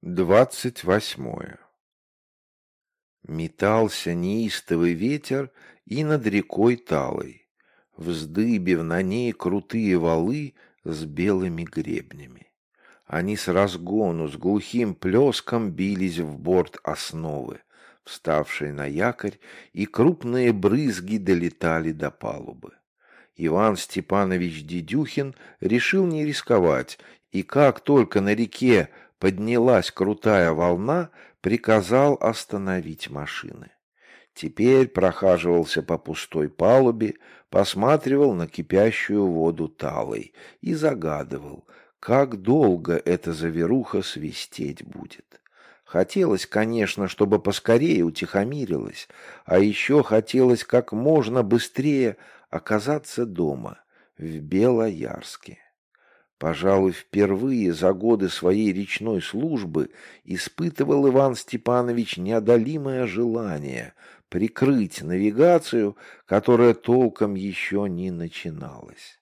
Двадцать восьмое. Метался неистовый ветер и над рекой Талой, вздыбив на ней крутые валы с белыми гребнями. Они с разгону, с глухим плеском бились в борт основы, вставшей на якорь, и крупные брызги долетали до палубы. Иван Степанович Дедюхин решил не рисковать, и как только на реке поднялась крутая волна, приказал остановить машины. Теперь прохаживался по пустой палубе, посматривал на кипящую воду талой и загадывал, как долго эта заверуха свистеть будет. Хотелось, конечно, чтобы поскорее утихомирилась, а еще хотелось как можно быстрее оказаться дома, в Белоярске. Пожалуй, впервые за годы своей речной службы испытывал Иван Степанович неодолимое желание прикрыть навигацию, которая толком еще не начиналась.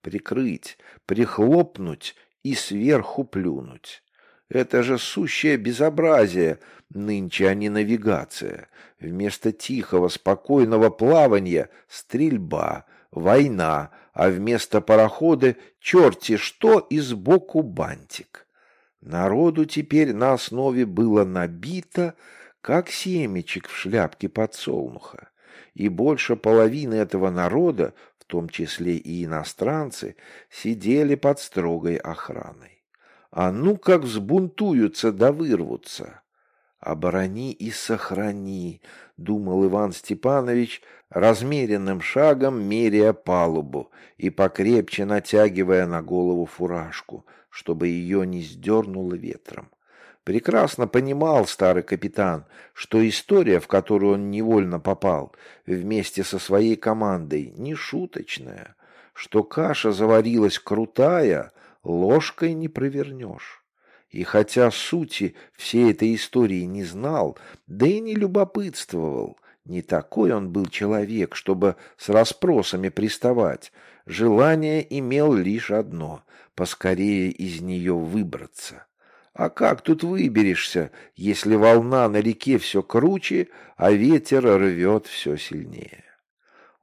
Прикрыть, прихлопнуть и сверху плюнуть. Это же сущее безобразие, нынче, а не навигация. Вместо тихого, спокойного плавания — стрельба, война — а вместо парохода черти что и сбоку бантик. Народу теперь на основе было набито, как семечек в шляпке подсолнуха, и больше половины этого народа, в том числе и иностранцы, сидели под строгой охраной. А ну как взбунтуются да вырвутся! «Оборони и сохрани», — думал Иван Степанович, размеренным шагом меряя палубу и покрепче натягивая на голову фуражку, чтобы ее не сдернуло ветром. Прекрасно понимал старый капитан, что история, в которую он невольно попал, вместе со своей командой, не шуточная, что каша заварилась крутая, ложкой не провернешь. И хотя сути всей этой истории не знал, да и не любопытствовал, не такой он был человек, чтобы с расспросами приставать. Желание имел лишь одно — поскорее из нее выбраться. А как тут выберешься, если волна на реке все круче, а ветер рвет все сильнее?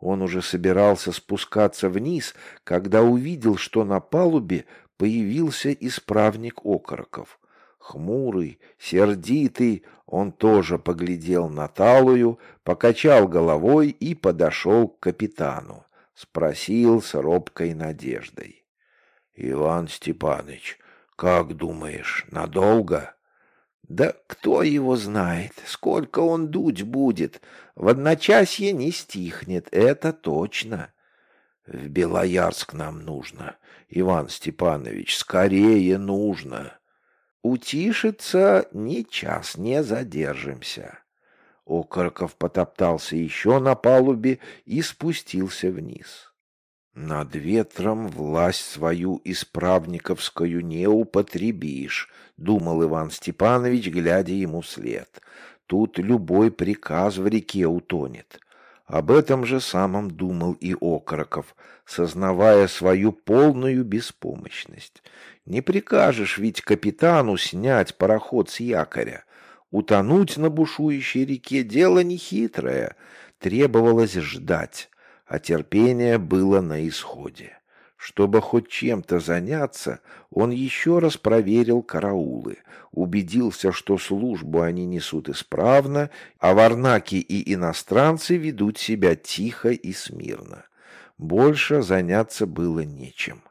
Он уже собирался спускаться вниз, когда увидел, что на палубе появился исправник окороков. Хмурый, сердитый, он тоже поглядел на Талую, покачал головой и подошел к капитану. Спросил с робкой надеждой. — Иван Степаныч, как думаешь, надолго? — Да кто его знает, сколько он дуть будет. В одночасье не стихнет, это точно. В Белоярск нам нужно, Иван Степанович, скорее нужно. Утишиться ни час не задержимся. Окороков потоптался еще на палубе и спустился вниз. Над ветром власть свою исправниковскую не употребишь, думал Иван Степанович, глядя ему вслед. Тут любой приказ в реке утонет. Об этом же самом думал и Окороков, сознавая свою полную беспомощность. Не прикажешь ведь капитану снять пароход с якоря. Утонуть на бушующей реке — дело нехитрое. Требовалось ждать, а терпение было на исходе. Чтобы хоть чем-то заняться, он еще раз проверил караулы, убедился, что службу они несут исправно, а варнаки и иностранцы ведут себя тихо и смирно. Больше заняться было нечем.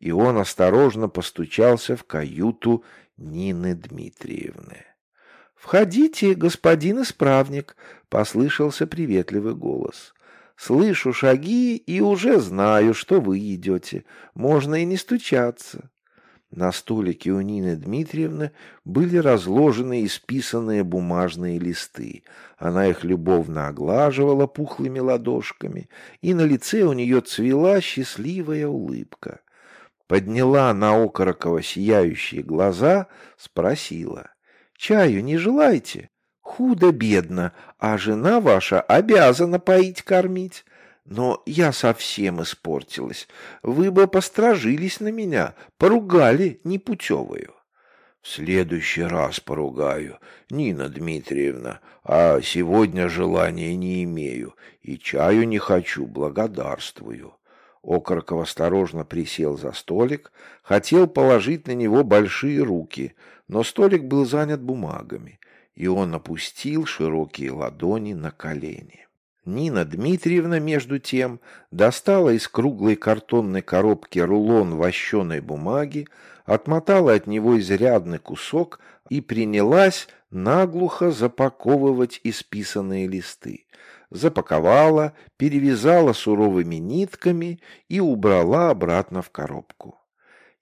И он осторожно постучался в каюту Нины Дмитриевны. «Входите, господин исправник», — послышался приветливый голос. Слышу шаги и уже знаю, что вы идете. Можно и не стучаться. На столике у Нины Дмитриевны были разложены исписанные бумажные листы. Она их любовно оглаживала пухлыми ладошками, и на лице у нее цвела счастливая улыбка. Подняла на Окорокова сияющие глаза, спросила. «Чаю не желаете?» Худо-бедно, а жена ваша обязана поить кормить. Но я совсем испортилась. Вы бы постражились на меня, поругали непутевую. В следующий раз поругаю, Нина Дмитриевна, а сегодня желания не имею и чаю не хочу, благодарствую. Окороков осторожно присел за столик, хотел положить на него большие руки, но столик был занят бумагами, и он опустил широкие ладони на колени. Нина Дмитриевна, между тем, достала из круглой картонной коробки рулон вощеной бумаги, отмотала от него изрядный кусок и принялась наглухо запаковывать исписанные листы. Запаковала, перевязала суровыми нитками и убрала обратно в коробку.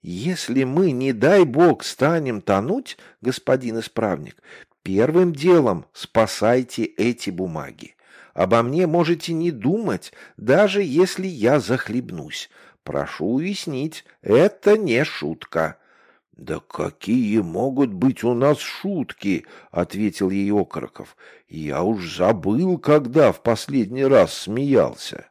«Если мы, не дай бог, станем тонуть, господин исправник, первым делом спасайте эти бумаги. Обо мне можете не думать, даже если я захлебнусь. Прошу уяснить, это не шутка». «Да какие могут быть у нас шутки?» — ответил ей Окороков. «Я уж забыл, когда в последний раз смеялся».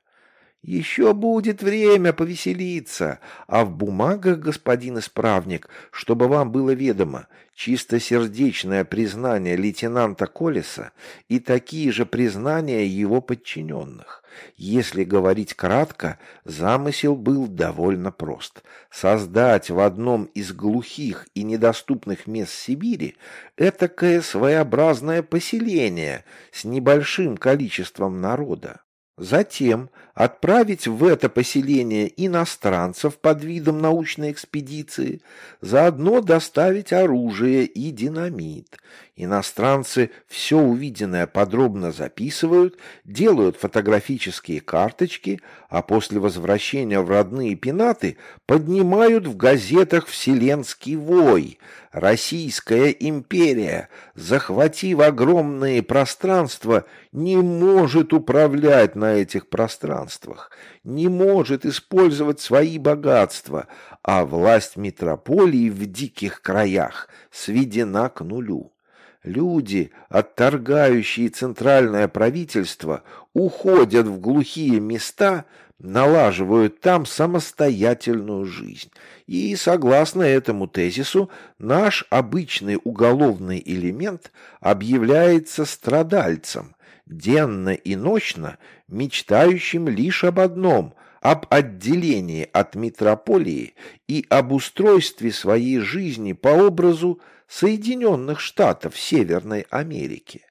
Еще будет время повеселиться, а в бумагах, господин исправник, чтобы вам было ведомо, чистосердечное признание лейтенанта Колеса и такие же признания его подчиненных. Если говорить кратко, замысел был довольно прост. Создать в одном из глухих и недоступных мест Сибири этакое своеобразное поселение с небольшим количеством народа. Затем отправить в это поселение иностранцев под видом научной экспедиции, заодно доставить оружие и динамит. Иностранцы все увиденное подробно записывают, делают фотографические карточки, а после возвращения в родные пенаты поднимают в газетах «Вселенский вой», Российская империя, захватив огромные пространства, не может управлять на этих пространствах, не может использовать свои богатства, а власть метрополии в диких краях сведена к нулю. Люди, отторгающие центральное правительство, уходят в глухие места, налаживают там самостоятельную жизнь. И, согласно этому тезису, наш обычный уголовный элемент объявляется страдальцем, денно и ночно мечтающим лишь об одном – об отделении от метрополии и об устройстве своей жизни по образу Соединенных Штатов Северной Америки.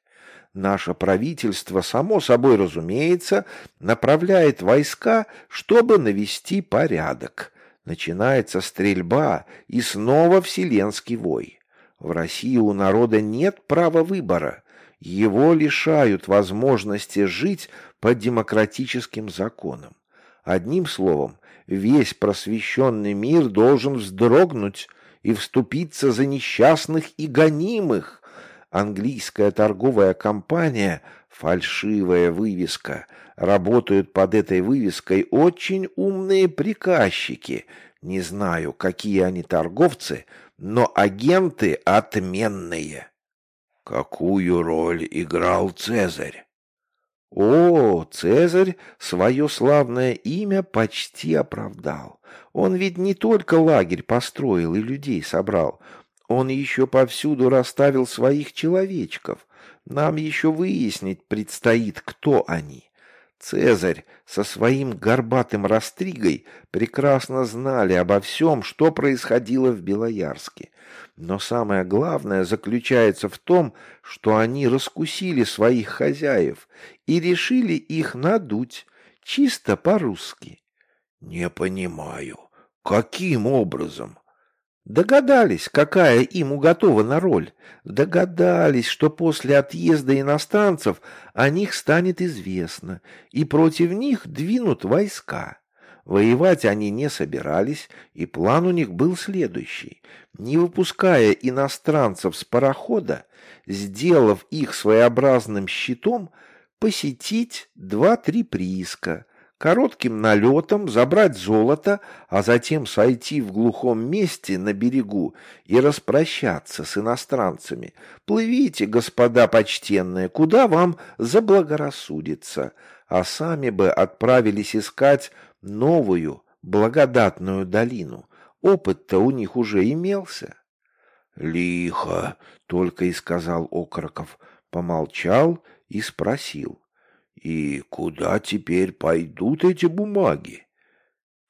Наше правительство, само собой разумеется, направляет войска, чтобы навести порядок. Начинается стрельба и снова вселенский вой. В России у народа нет права выбора. Его лишают возможности жить по демократическим законам. Одним словом, весь просвещенный мир должен вздрогнуть и вступиться за несчастных и гонимых, английская торговая компания, фальшивая вывеска. Работают под этой вывеской очень умные приказчики. Не знаю, какие они торговцы, но агенты отменные. Какую роль играл Цезарь? О, Цезарь свое славное имя почти оправдал. Он ведь не только лагерь построил и людей собрал, он еще повсюду расставил своих человечков. Нам еще выяснить предстоит, кто они. Цезарь со своим горбатым растригой прекрасно знали обо всем, что происходило в Белоярске. Но самое главное заключается в том, что они раскусили своих хозяев и решили их надуть, чисто по-русски. Не понимаю, каким образом? Догадались, какая им уготована роль. Догадались, что после отъезда иностранцев о них станет известно, и против них двинут войска. Воевать они не собирались, и план у них был следующий. Не выпуская иностранцев с парохода, сделав их своеобразным щитом, посетить два-три прииска, коротким налетом забрать золото, а затем сойти в глухом месте на берегу и распрощаться с иностранцами. Плывите, господа почтенные, куда вам заблагорассудится, а сами бы отправились искать новую благодатную долину. Опыт-то у них уже имелся. «Лихо!» — только и сказал Окороков. Помолчал и спросил. «И куда теперь пойдут эти бумаги?»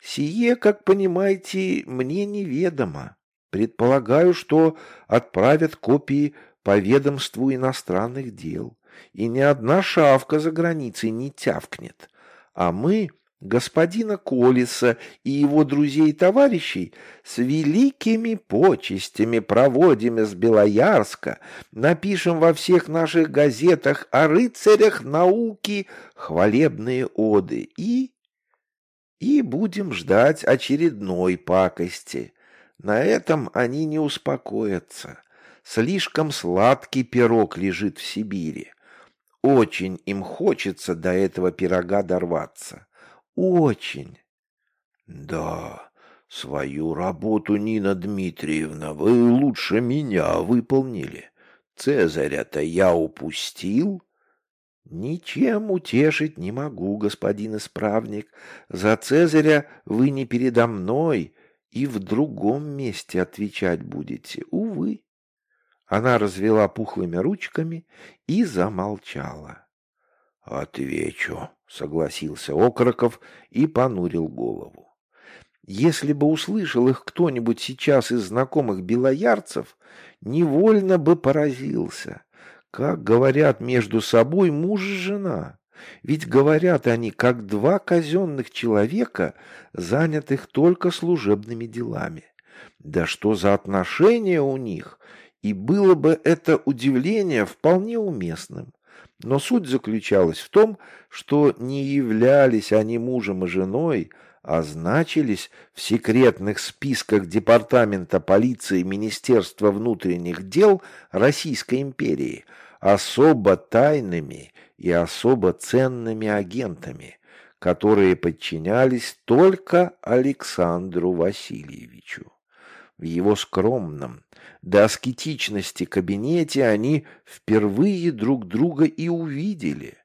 «Сие, как понимаете, мне неведомо. Предполагаю, что отправят копии по ведомству иностранных дел, и ни одна шавка за границей не тявкнет. А мы господина Колеса и его друзей и товарищей с великими почестями проводим из Белоярска, напишем во всех наших газетах о рыцарях науки хвалебные оды и... и будем ждать очередной пакости. На этом они не успокоятся. Слишком сладкий пирог лежит в Сибири. Очень им хочется до этого пирога дорваться. Очень. Да, свою работу, Нина Дмитриевна, вы лучше меня выполнили. Цезаря-то я упустил. Ничем утешить не могу, господин исправник. За Цезаря вы не передо мной и в другом месте отвечать будете, увы. Она развела пухлыми ручками и замолчала. «Отвечу», — согласился Окроков и понурил голову. Если бы услышал их кто-нибудь сейчас из знакомых белоярцев, невольно бы поразился. Как говорят между собой муж и жена. Ведь говорят они, как два казенных человека, занятых только служебными делами. Да что за отношения у них? И было бы это удивление вполне уместным. Но суть заключалась в том, что не являлись они мужем и женой, а значились в секретных списках Департамента полиции Министерства внутренних дел Российской империи особо тайными и особо ценными агентами, которые подчинялись только Александру Васильевичу. В его скромном, до аскетичности кабинете они впервые друг друга и увидели.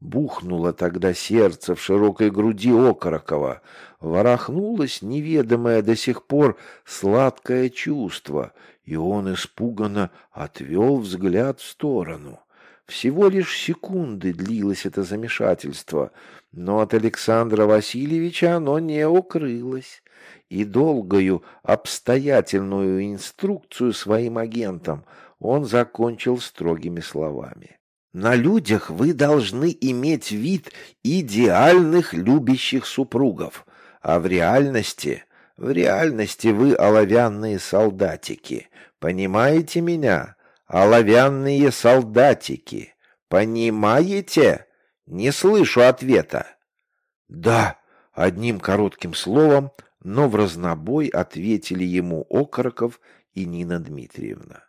Бухнуло тогда сердце в широкой груди Окорокова, ворохнулось неведомое до сих пор сладкое чувство, и он испуганно отвел взгляд в сторону. Всего лишь секунды длилось это замешательство, но от Александра Васильевича оно не укрылось и долгою обстоятельную инструкцию своим агентам он закончил строгими словами. «На людях вы должны иметь вид идеальных любящих супругов, а в реальности, в реальности вы оловянные солдатики. Понимаете меня? Оловянные солдатики. Понимаете? Не слышу ответа». «Да», одним коротким словом но в разнобой ответили ему Окороков и Нина Дмитриевна.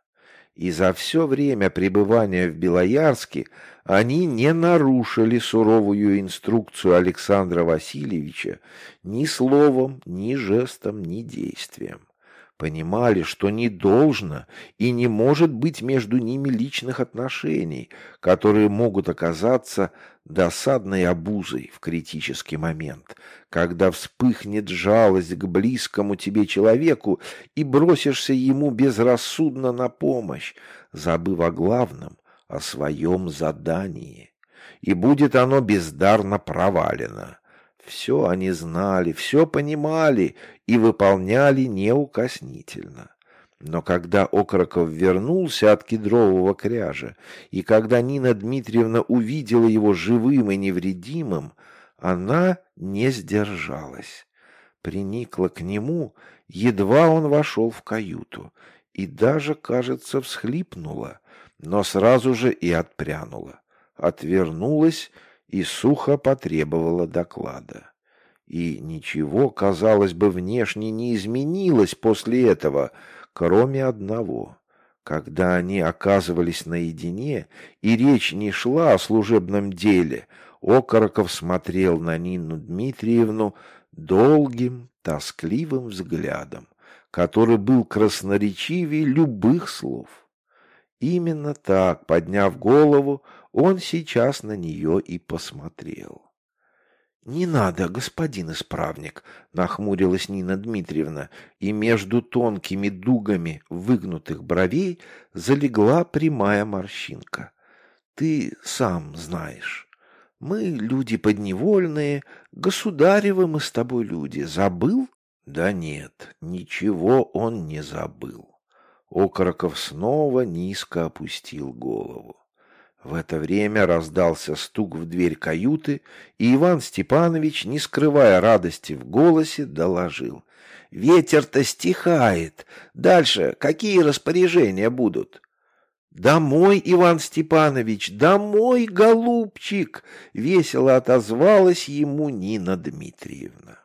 И за все время пребывания в Белоярске они не нарушили суровую инструкцию Александра Васильевича ни словом, ни жестом, ни действием понимали, что не должно и не может быть между ними личных отношений, которые могут оказаться досадной обузой в критический момент, когда вспыхнет жалость к близкому тебе человеку и бросишься ему безрассудно на помощь, забыв о главном, о своем задании. И будет оно бездарно провалено. Все они знали, все понимали и выполняли неукоснительно. Но когда Окроков вернулся от кедрового кряжа, и когда Нина Дмитриевна увидела его живым и невредимым, она не сдержалась. Приникла к нему, едва он вошел в каюту, и даже, кажется, всхлипнула, но сразу же и отпрянула. Отвернулась и сухо потребовала доклада. И ничего, казалось бы, внешне не изменилось после этого, кроме одного. Когда они оказывались наедине, и речь не шла о служебном деле, Окороков смотрел на Нину Дмитриевну долгим, тоскливым взглядом, который был красноречивее любых слов. Именно так, подняв голову, он сейчас на нее и посмотрел. «Не надо, господин исправник», — нахмурилась Нина Дмитриевна, и между тонкими дугами выгнутых бровей залегла прямая морщинка. «Ты сам знаешь. Мы люди подневольные, государевы мы с тобой люди. Забыл?» «Да нет, ничего он не забыл». Окороков снова низко опустил голову. В это время раздался стук в дверь каюты, и Иван Степанович, не скрывая радости в голосе, доложил. «Ветер-то стихает. Дальше какие распоряжения будут?» «Домой, Иван Степанович, домой, голубчик!» — весело отозвалась ему Нина Дмитриевна.